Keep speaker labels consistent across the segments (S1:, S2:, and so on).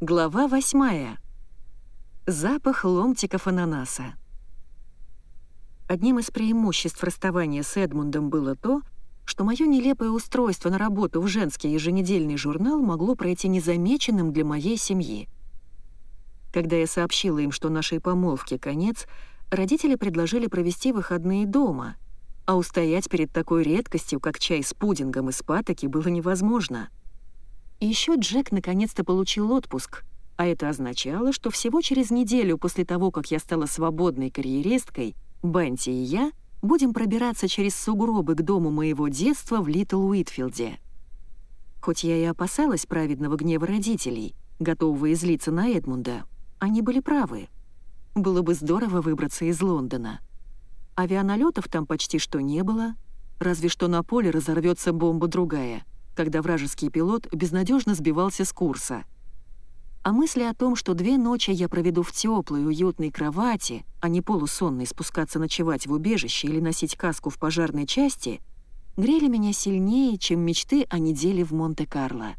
S1: Глава восьмая. Запах ломтиков ананаса. Одним из преимуществ расставания с Эдмундом было то, что мое нелепое устройство на работу в женский еженедельный журнал могло пройти незамеченным для моей семьи. Когда я сообщила им, что нашей помолвке конец, родители предложили провести выходные дома, а устоять перед такой редкостью, как чай с пудингом из патоки, было невозможно — еще Джек наконец-то получил отпуск, а это означало, что всего через неделю после того, как я стала свободной карьеристкой, Бенти и я будем пробираться через сугробы к дому моего детства в Литл Уитфилде. Хоть я и опасалась праведного гнева родителей, готового излиться на Эдмунда, они были правы. Было бы здорово выбраться из Лондона. Авианалетов там почти что не было, разве что на поле разорвется бомба другая — когда вражеский пилот безнадежно сбивался с курса. А мысли о том, что две ночи я проведу в теплой, уютной кровати, а не полусонной спускаться ночевать в убежище или носить каску в пожарной части, грели меня сильнее, чем мечты о неделе в Монте-Карло.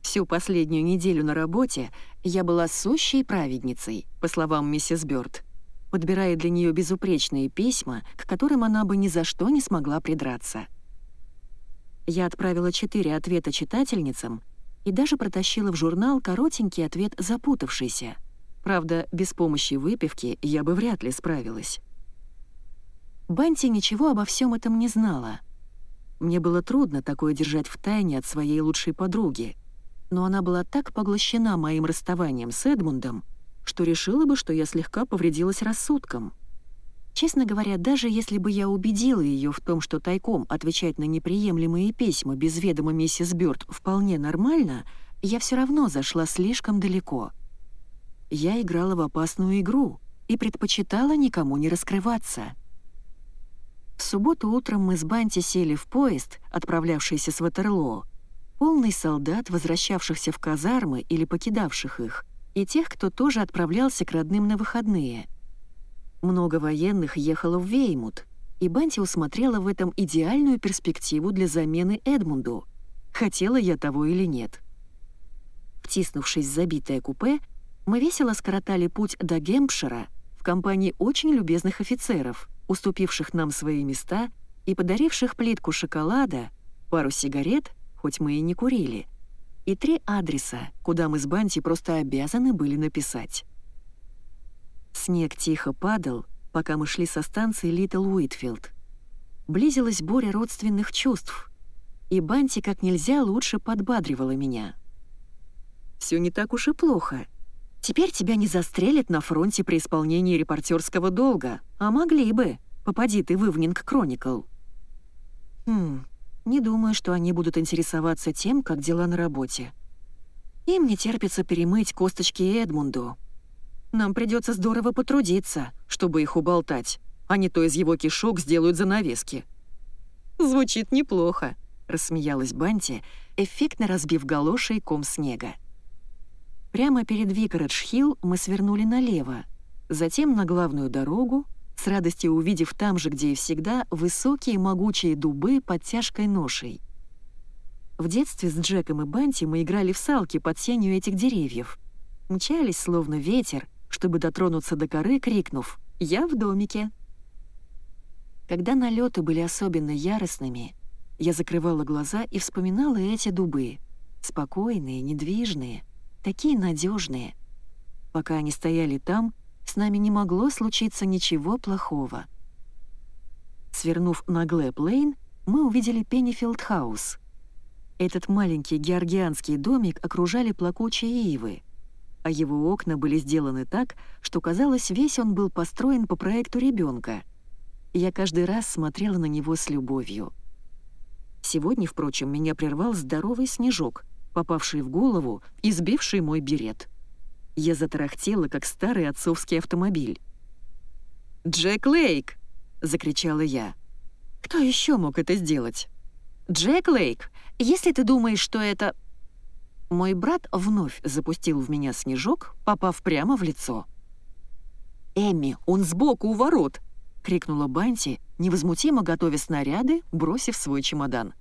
S1: Всю последнюю неделю на работе я была сущей праведницей, по словам миссис Бёрд, подбирая для нее безупречные письма, к которым она бы ни за что не смогла придраться. Я отправила четыре ответа читательницам и даже протащила в журнал коротенький ответ запутавшийся. Правда, без помощи выпивки я бы вряд ли справилась. Банти ничего обо всем этом не знала. Мне было трудно такое держать в тайне от своей лучшей подруги, но она была так поглощена моим расставанием с Эдмундом, что решила бы, что я слегка повредилась рассудком — Честно говоря, даже если бы я убедила ее в том, что тайком отвечать на неприемлемые письма без ведома миссис Бёрд вполне нормально, я все равно зашла слишком далеко. Я играла в опасную игру и предпочитала никому не раскрываться. В субботу утром мы с Банти сели в поезд, отправлявшийся с Ватерлоо, полный солдат, возвращавшихся в казармы или покидавших их, и тех, кто тоже отправлялся к родным на выходные — много военных ехало в Веймут, и Банти усмотрела в этом идеальную перспективу для замены Эдмунду, хотела я того или нет. Втиснувшись в забитое купе, мы весело скоротали путь до Гемпшира в компании очень любезных офицеров, уступивших нам свои места и подаривших плитку шоколада, пару сигарет, хоть мы и не курили, и три адреса, куда мы с Банти просто обязаны были написать. Снег тихо падал, пока мы шли со станции Литл Уитфилд. Близилась буря родственных чувств, и Банти как нельзя лучше подбадривала меня. Все не так уж и плохо. Теперь тебя не застрелят на фронте при исполнении репортерского долга, а могли бы, попади ты в Ивнинг Кроникл. Хм, не думаю, что они будут интересоваться тем, как дела на работе. Им не терпится перемыть косточки Эдмунду, нам придется здорово потрудиться, чтобы их уболтать, а не то из его кишок сделают занавески». «Звучит неплохо», — рассмеялась Банти, эффектно разбив галошей ком снега. Прямо перед Викарадж-Хилл мы свернули налево, затем на главную дорогу, с радостью увидев там же, где и всегда, высокие могучие дубы под тяжкой ношей. В детстве с Джеком и Банти мы играли в салки под сенью этих деревьев. Мчались, словно ветер, чтобы дотронуться до коры, крикнув «Я в домике!». Когда налеты были особенно яростными, я закрывала глаза и вспоминала эти дубы. Спокойные, недвижные, такие надежные. Пока они стояли там, с нами не могло случиться ничего плохого. Свернув на Глэп-Лейн, мы увидели Пеннифилд-хаус. Этот маленький георгианский домик окружали плакучие ивы — а его окна были сделаны так, что казалось, весь он был построен по проекту ребенка. Я каждый раз смотрела на него с любовью. Сегодня, впрочем, меня прервал здоровый снежок, попавший в голову и сбивший мой берет. Я затарахтела, как старый отцовский автомобиль. «Джек Лейк!» — закричала я. «Кто еще мог это сделать?» «Джек Лейк, если ты думаешь, что это...» Мой брат вновь запустил в меня снежок, попав прямо в лицо. «Эмми, он сбоку у ворот!» — крикнула Банти, невозмутимо готовя снаряды, бросив свой чемодан.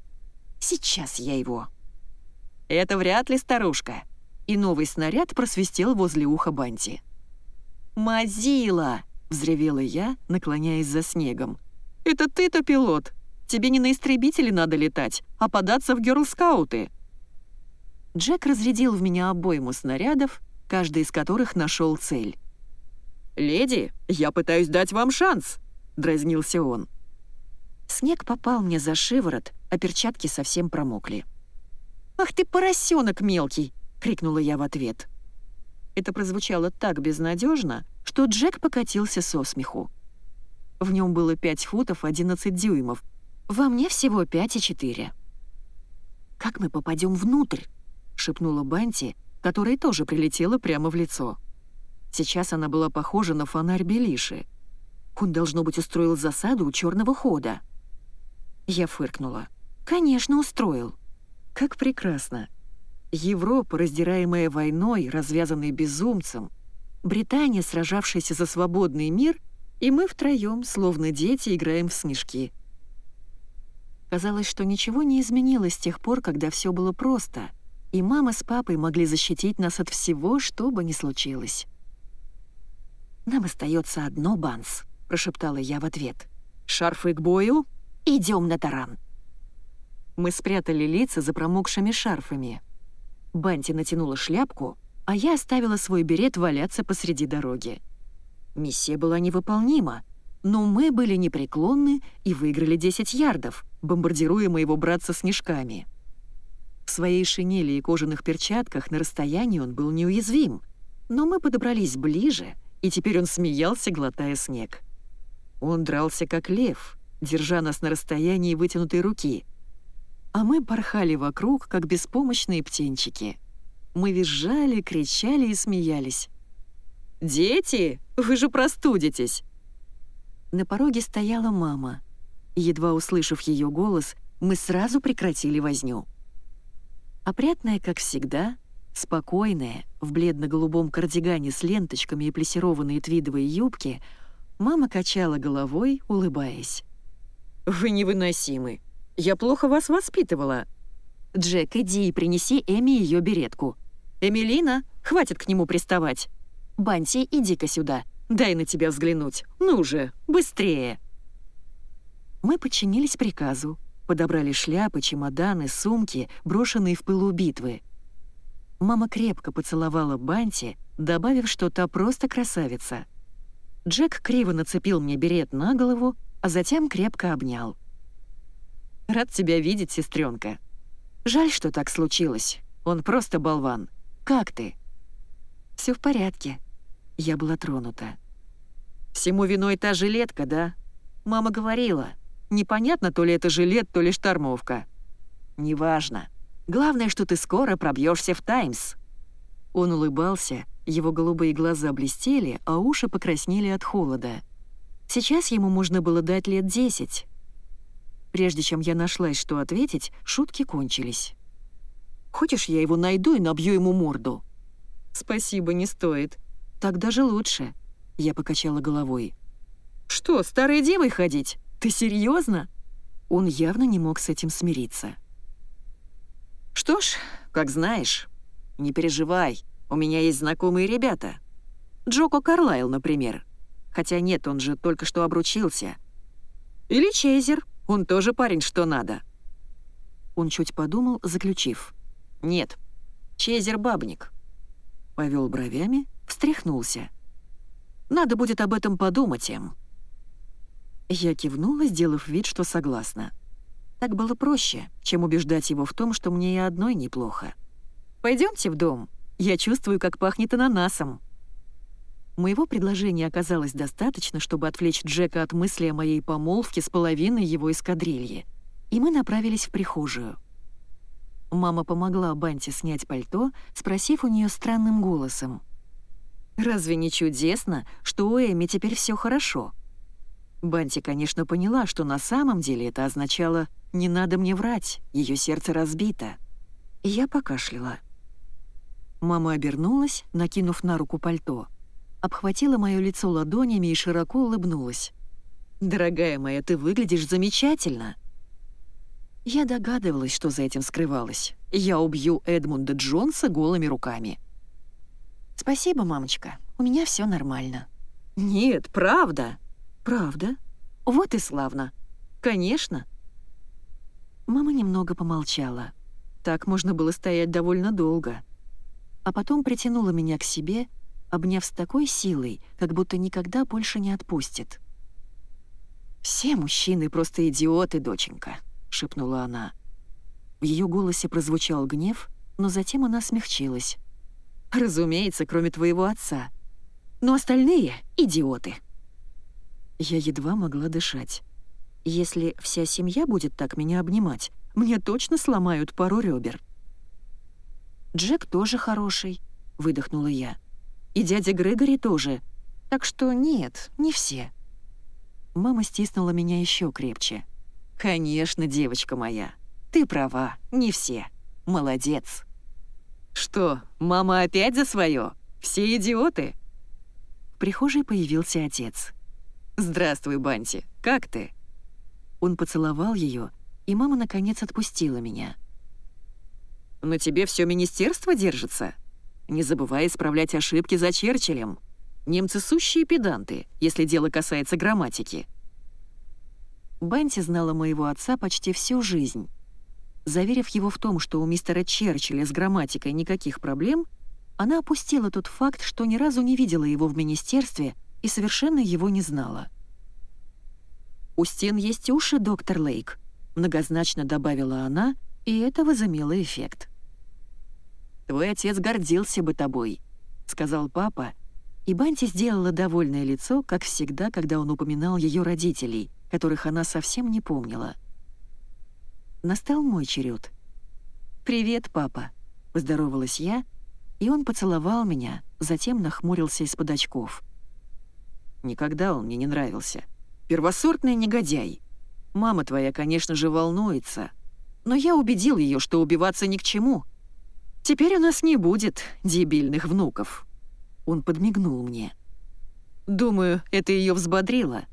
S1: «Сейчас я его!» «Это вряд ли старушка!» и новый снаряд просвистел возле уха Банти. «Мазила!» — взревела я, наклоняясь за снегом. «Это ты-то пилот! Тебе не на истребителе надо летать, а податься в герлскауты!» Джек разрядил в меня обойму снарядов, каждый из которых нашел цель. «Леди, я пытаюсь дать вам шанс!» — дразнился он. Снег попал мне за шиворот, а перчатки совсем промокли. «Ах ты, поросенок мелкий!» — крикнула я в ответ. Это прозвучало так безнадежно, что Джек покатился со смеху. В нем было 5 футов 11 дюймов, во мне всего 5 и 4. «Как мы попадем внутрь?» — шепнула Банти, которая тоже прилетела прямо в лицо. Сейчас она была похожа на фонарь Белиши. Он, должно быть, устроил засаду у черного хода. Я фыркнула. «Конечно, устроил. Как прекрасно. Европа, раздираемая войной, развязанной безумцем, Британия, сражавшаяся за свободный мир, и мы втроем, словно дети, играем в снежки. Казалось, что ничего не изменилось с тех пор, когда все было просто, и мама с папой могли защитить нас от всего, что бы ни случилось. «Нам остается одно, Банс», — прошептала я в ответ. «Шарфы к бою? Идем на таран». Мы спрятали лица за промокшими шарфами. Банти натянула шляпку, а я оставила свой берет валяться посреди дороги. Миссия была невыполнима, но мы были непреклонны и выиграли 10 ярдов, бомбардируя моего братца снежками. В своей шинели и кожаных перчатках на расстоянии он был неуязвим, но мы подобрались ближе, и теперь он смеялся, глотая снег. Он дрался как лев, держа нас на расстоянии вытянутой руки — а мы порхали вокруг, как беспомощные птенчики. Мы визжали, кричали и смеялись. «Дети, вы же простудитесь!» На пороге стояла мама. Едва услышав ее голос, мы сразу прекратили возню. Опрятная, как всегда, спокойная, в бледно-голубом кардигане с ленточками и плессированной твидовой юбки, мама качала головой, улыбаясь. «Вы невыносимы. Я плохо вас воспитывала. Джек, иди и принеси Эми ее беретку. Эмилина, хватит к нему приставать. Банти, иди-ка сюда. Дай на тебя взглянуть. Ну же, быстрее. Мы подчинились приказу. Подобрали шляпы, чемоданы, сумки, брошенные в пылу битвы. Мама крепко поцеловала Банти, добавив, что та просто красавица. Джек криво нацепил мне берет на голову, а затем крепко обнял. Рад тебя видеть, сестренка. Жаль, что так случилось. Он просто болван. Как ты? Все в порядке. Я была тронута. Всему виной та жилетка, да? Мама говорила. Непонятно, то ли это жилет, то ли штормовка. Неважно. Главное, что ты скоро пробьешься в «Таймс». Он улыбался, его голубые глаза блестели, а уши покраснели от холода. Сейчас ему можно было дать лет десять, Прежде чем я нашлась, что ответить, шутки кончились. «Хочешь, я его найду и набью ему морду?» «Спасибо, не стоит. Так даже лучше», — я покачала головой. «Что, старой девой ходить? Ты серьезно? Он явно не мог с этим смириться. «Что ж, как знаешь. Не переживай, у меня есть знакомые ребята. Джоко Карлайл, например. Хотя нет, он же только что обручился. Или Чейзер, он тоже парень, что надо». Он чуть подумал, заключив. «Нет, Чезер бабник». Повел бровями, встряхнулся. «Надо будет об этом подумать, Эм». Я кивнула, сделав вид, что согласна. Так было проще, чем убеждать его в том, что мне и одной неплохо. Пойдемте в дом. Я чувствую, как пахнет ананасом». Моего предложения оказалось достаточно, чтобы отвлечь Джека от мысли о моей помолвке с половиной его эскадрильи, и мы направились в прихожую. Мама помогла Банте снять пальто, спросив у нее странным голосом. «Разве не чудесно, что у Эми теперь все хорошо?» Банти, конечно, поняла, что на самом деле это означало «не надо мне врать, ее сердце разбито». Я покашляла. Мама обернулась, накинув на руку пальто — обхватила мое лицо ладонями и широко улыбнулась. «Дорогая моя, ты выглядишь замечательно!» Я догадывалась, что за этим скрывалось. Я убью Эдмунда Джонса голыми руками». «Спасибо, мамочка, у меня все нормально». «Нет, правда». «Правда? Вот и славно. Конечно». Мама немного помолчала. Так можно было стоять довольно долго. А потом притянула меня к себе, обняв с такой силой, как будто никогда больше не отпустит. «Все мужчины просто идиоты, доченька», — шепнула она. В ее голосе прозвучал гнев, но затем она смягчилась. «Разумеется, кроме твоего отца. Но остальные — идиоты». Я едва могла дышать. Если вся семья будет так меня обнимать, мне точно сломают пару ребер. «Джек тоже хороший», — выдохнула я. «И дядя Грегори тоже. Так что нет, не все». Мама стиснула меня еще крепче. «Конечно, девочка моя. Ты права, не все. Молодец». «Что, мама опять за свое? Все идиоты?» В прихожей появился отец. «Здравствуй, Банти, как ты?» Он поцеловал ее, и мама наконец отпустила меня. «На тебе все министерство держится? Не забывай исправлять ошибки за Черчиллем. Немцы сущие педанты, если дело касается грамматики». Банти знала моего отца почти всю жизнь. Заверив его в том, что у мистера Черчилля с грамматикой никаких проблем, она опустила тот факт, что ни разу не видела его в министерстве и совершенно его не знала. «У стен есть уши, доктор Лейк», — многозначно добавила она, и это возымело эффект. «Твой отец гордился бы тобой», — сказал папа, и Банти сделала довольное лицо, как всегда, когда он упоминал ее родителей, которых она совсем не помнила. Настал мой черед. «Привет, папа», — поздоровалась я, и он поцеловал меня, затем нахмурился из-под очков. «Никогда он мне не нравился. Первосортный негодяй. Мама твоя, конечно же, волнуется, но я убедил ее, что убиваться ни к чему. Теперь у нас не будет дебильных внуков». Он подмигнул мне. «Думаю, это ее взбодрило».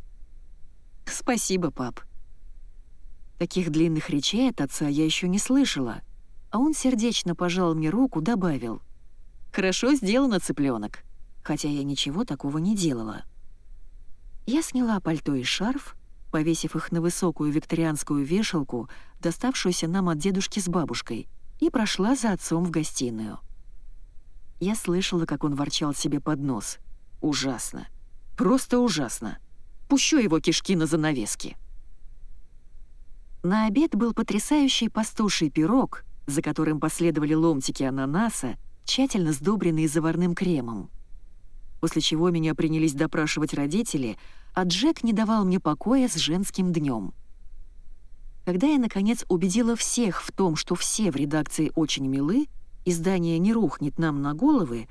S1: «Спасибо, пап», Таких длинных речей от отца я еще не слышала, а он сердечно пожал мне руку, добавил. «Хорошо сделано, цыпленок», хотя я ничего такого не делала. Я сняла пальто и шарф, повесив их на высокую викторианскую вешалку, доставшуюся нам от дедушки с бабушкой, и прошла за отцом в гостиную. Я слышала, как он ворчал себе под нос. «Ужасно. Просто ужасно. Пущу его кишки на занавески». На обед был потрясающий пастуший пирог, за которым последовали ломтики ананаса, тщательно сдобренные заварным кремом. После чего меня принялись допрашивать родители, а Джек не давал мне покоя с женским днем. Когда я, наконец, убедила всех в том, что все в редакции очень милы, издание не рухнет нам на головы,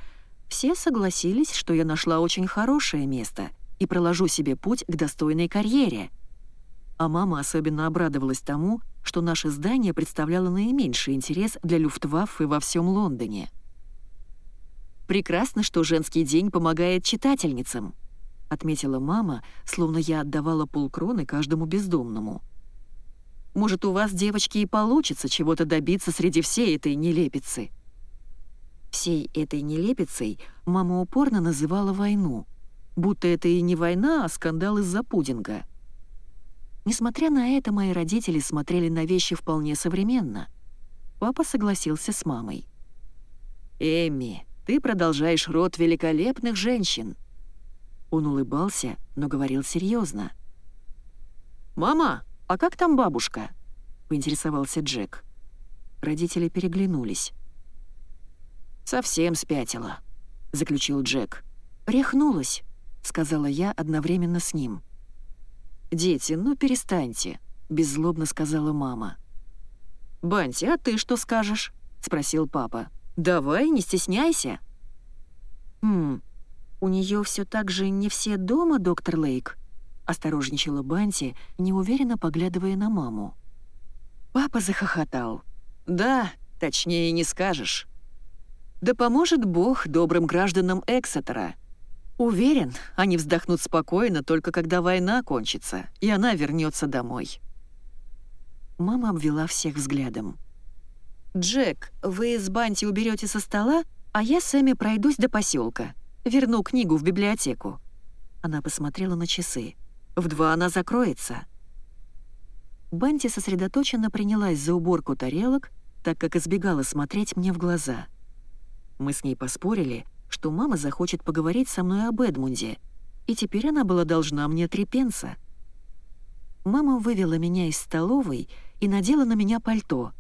S1: все согласились, что я нашла очень хорошее место и проложу себе путь к достойной карьере — а мама особенно обрадовалась тому, что наше здание представляло наименьший интерес для Люфтваффе во всем Лондоне. «Прекрасно, что женский день помогает читательницам», — отметила мама, словно я отдавала полкроны каждому бездомному. «Может, у вас, девочки, и получится чего-то добиться среди всей этой нелепицы?» Всей этой нелепицей мама упорно называла войну, будто это и не война, а скандал из-за пудинга — Несмотря на это, мои родители смотрели на вещи вполне современно. Папа согласился с мамой. «Эмми, ты продолжаешь род великолепных женщин». Он улыбался, но говорил серьезно. «Мама, а как там бабушка?» — поинтересовался Джек. Родители переглянулись. «Совсем спятила», — заключил Джек. «Рехнулась», — сказала я одновременно с ним. «Дети, ну перестаньте», — беззлобно сказала мама. «Банти, а ты что скажешь?» — спросил папа. «Давай, не стесняйся». «Хм, у нее все так же не все дома, доктор Лейк?» — осторожничала Банти, неуверенно поглядывая на маму. Папа захохотал. «Да, точнее не скажешь. Да поможет Бог добрым гражданам Эксетера», Уверен, они вздохнут спокойно только когда война кончится, и она вернется домой. Мама обвела всех взглядом. «Джек, вы с Банти уберете со стола, а я с Эми пройдусь до поселка. Верну книгу в библиотеку». Она посмотрела на часы. «В два она закроется». Банти сосредоточенно принялась за уборку тарелок, так как избегала смотреть мне в глаза. Мы с ней поспорили, что мама захочет поговорить со мной об Эдмунде, и теперь она была должна мне три пенса. Мама вывела меня из столовой и надела на меня пальто,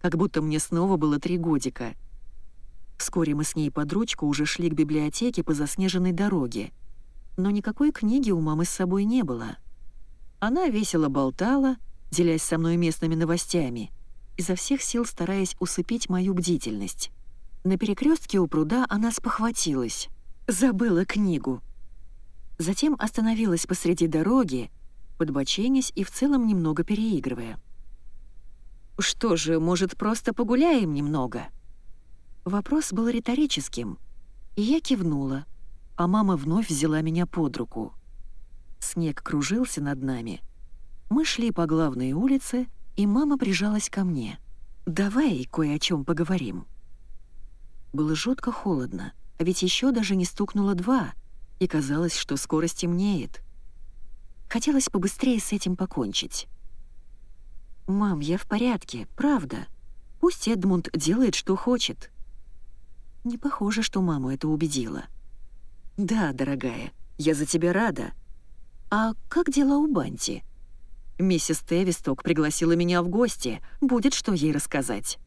S1: как будто мне снова было три годика. Вскоре мы с ней под ручку уже шли к библиотеке по заснеженной дороге, но никакой книги у мамы с собой не было. Она весело болтала, делясь со мной местными новостями, изо всех сил стараясь усыпить мою бдительность. На перекрестке у пруда она спохватилась. Забыла книгу. Затем остановилась посреди дороги, подбоченясь и в целом немного переигрывая. «Что же, может, просто погуляем немного?» Вопрос был риторическим, и я кивнула, а мама вновь взяла меня под руку. Снег кружился над нами. Мы шли по главной улице, и мама прижалась ко мне. «Давай кое о чем поговорим». Было жутко холодно, а ведь еще даже не стукнуло два, и казалось, что скоро стемнеет. Хотелось побыстрее с этим покончить. «Мам, я в порядке, правда. Пусть Эдмунд делает, что хочет». Не похоже, что маму это убедило. «Да, дорогая, я за тебя рада. А как дела у Банти?» «Миссис Тевисток пригласила меня в гости, будет что ей рассказать».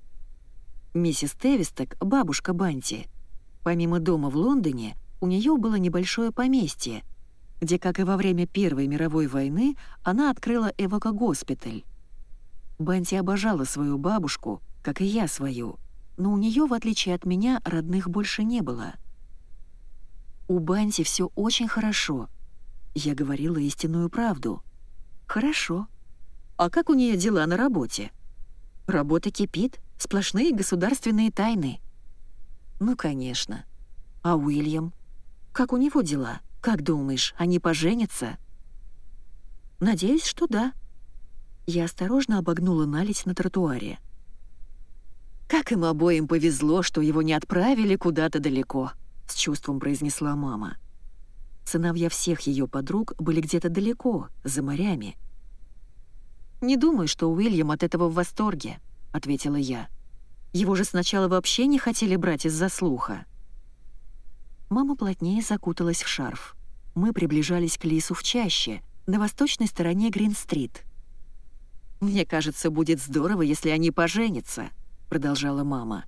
S1: Миссис Тевисток — бабушка Банти. Помимо дома в Лондоне, у нее было небольшое поместье, где, как и во время Первой мировой войны, она открыла эвако-госпиталь. Банти обожала свою бабушку, как и я свою, но у нее, в отличие от меня, родных больше не было. У Банти все очень хорошо. Я говорила истинную правду. Хорошо. А как у нее дела на работе? Работа кипит, Сплошные государственные тайны. Ну, конечно. А Уильям? Как у него дела? Как думаешь, они поженятся? Надеюсь, что да. Я осторожно обогнула наледь на тротуаре. «Как им обоим повезло, что его не отправили куда-то далеко», — с чувством произнесла мама. Сыновья всех ее подруг были где-то далеко, за морями. «Не думаю, что Уильям от этого в восторге», ответила я. «Его же сначала вообще не хотели брать из-за слуха». Мама плотнее закуталась в шарф. Мы приближались к лесу в чаще, на восточной стороне Грин-стрит. «Мне кажется, будет здорово, если они поженятся», — продолжала мама.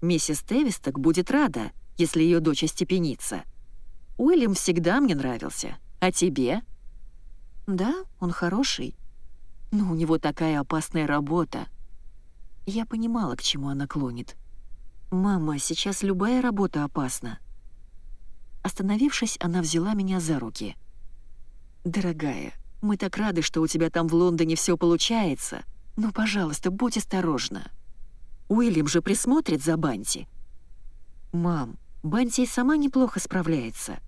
S1: «Миссис Тевисток будет рада, если ее дочь остепенится. Уильям всегда мне нравился. А тебе?» «Да, он хороший. Но у него такая опасная работа. Я понимала, к чему она клонит. «Мама, сейчас любая работа опасна». Остановившись, она взяла меня за руки. «Дорогая, мы так рады, что у тебя там в Лондоне все получается. Но, пожалуйста, будь осторожна. Уильям же присмотрит за Банти». «Мам, Банти сама неплохо справляется».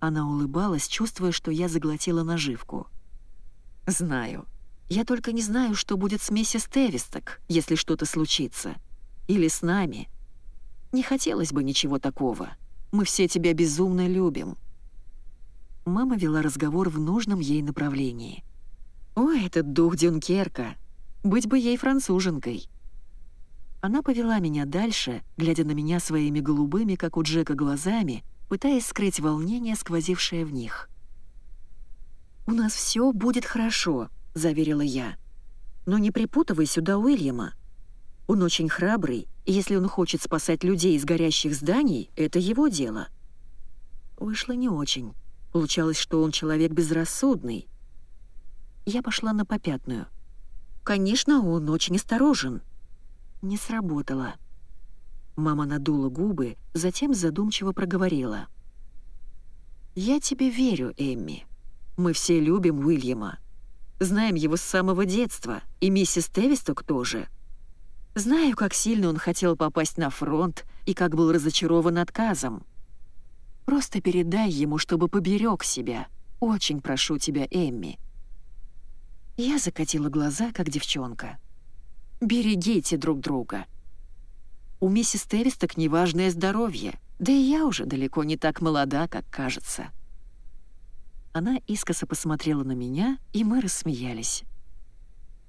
S1: Она улыбалась, чувствуя, что я заглотила наживку. «Знаю. Я только не знаю, что будет с миссис Тевисток, если что-то случится. Или с нами. Не хотелось бы ничего такого. Мы все тебя безумно любим». Мама вела разговор в нужном ей направлении. «Ой, этот дух Дюнкерка! Быть бы ей француженкой!» Она повела меня дальше, глядя на меня своими голубыми, как у Джека, глазами, пытаясь скрыть волнение, сквозившее в них. «У нас все будет хорошо», заверила я. «Но не припутывай сюда Уильяма. Он очень храбрый, и если он хочет спасать людей из горящих зданий, это его дело». Вышло не очень. Получалось, что он человек безрассудный. Я пошла на попятную. «Конечно, он очень осторожен». Не сработало. Мама надула губы, затем задумчиво проговорила. «Я тебе верю, Эмми. Мы все любим Уильяма. Знаем его с самого детства, и миссис Тевисток тоже. Знаю, как сильно он хотел попасть на фронт и как был разочарован отказом. Просто передай ему, чтобы поберег себя. Очень прошу тебя, Эмми». Я закатила глаза, как девчонка. Берегите друг друга. У миссис Тевисток неважное здоровье, да и я уже далеко не так молода, как кажется». Она искоса посмотрела на меня, и мы рассмеялись.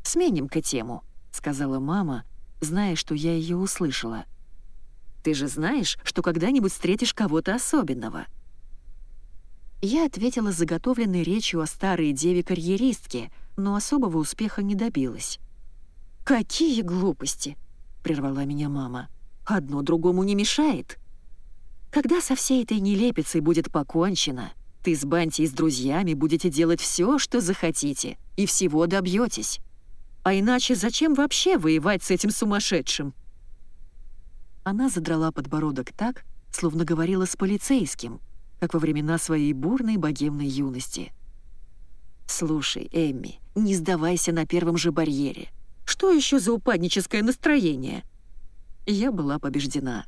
S1: «Сменим-ка тему», — сказала мама, зная, что я ее услышала. «Ты же знаешь, что когда-нибудь встретишь кого-то особенного». Я ответила заготовленной речью о старой деве-карьеристке, но особого успеха не добилась. «Какие глупости!» — прервала меня мама. «Одно другому не мешает. Когда со всей этой нелепицей будет покончено, ты с Банти и с друзьями будете делать все, что захотите, и всего добьетесь. А иначе зачем вообще воевать с этим сумасшедшим?» Она задрала подбородок так, словно говорила с полицейским — как во времена своей бурной богемной юности. «Слушай, Эмми, не сдавайся на первом же барьере. Что еще за упадническое настроение?» Я была побеждена.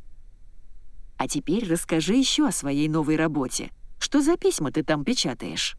S1: «А теперь расскажи еще о своей новой работе. Что за письма ты там печатаешь?»